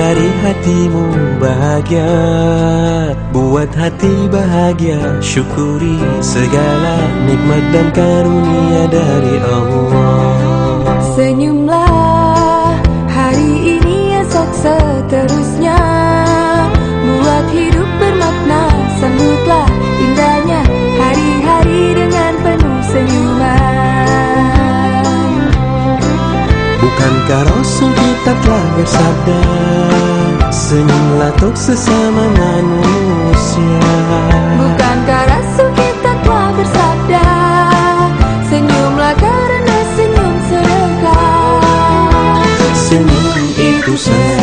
hatimu bahagia. Buat hati bahagia Syukuri segala nikmat dan karunia dari Allah. Senyumlah hari ini esok seterusnya Bukankah Rasul kita telah bersabda Senyumlah untuk sesama manusia. Bukankah Rasul kita telah bersabda Senyumlah karena senyum sedekah Senyum itu sedekah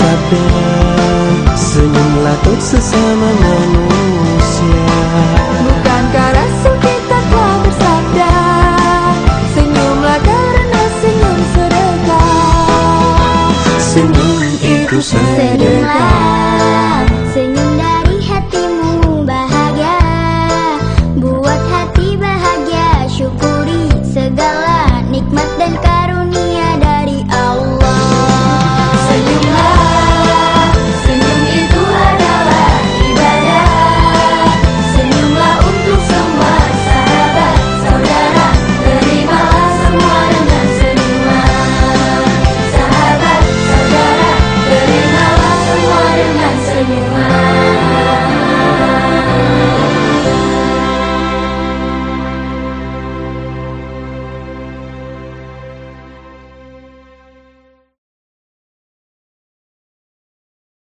bersabda Senyumlah sesama manusia. Bukankah Rasul kita telah bersabda Senyumlah karena senyum sedekah. Senyum itu sedekah